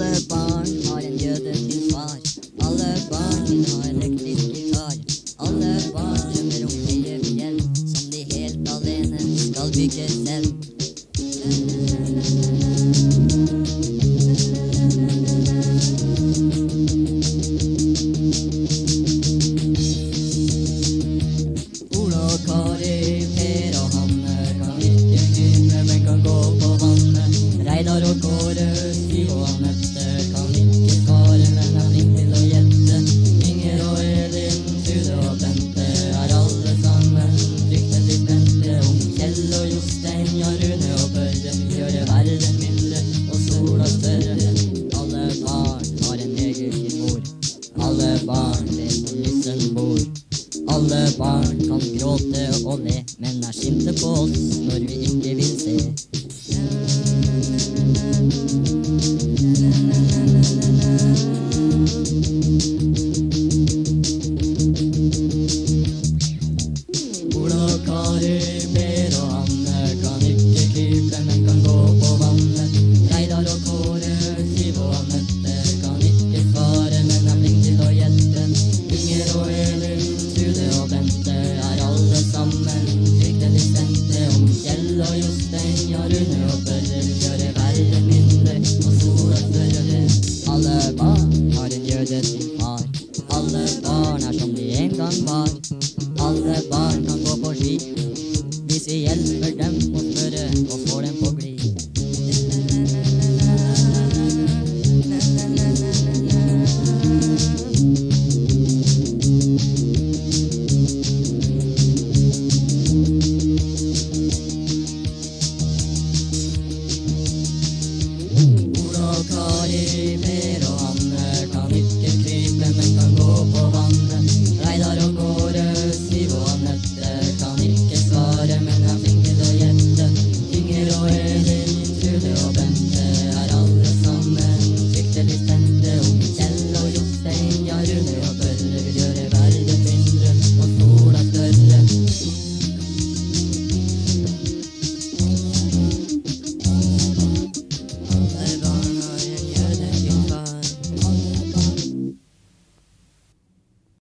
Alle barn har en jøde til far. Alle barn har elektrisk gitar. Alle barn drømmer om høye fjell som de helt alene skal bygge selv. Thank you. og Rune og Børre gjøre verden mindre og sola større. Alle barn har en egen mor. Alle barn vet hvor nissen bor. Alle barn kan gråte og le, men er sinte på oss når vi ikke vil se. var Alle barn kan gå på ski hvis vi hjelper dem å spørre og får dem på glid. Kali imagine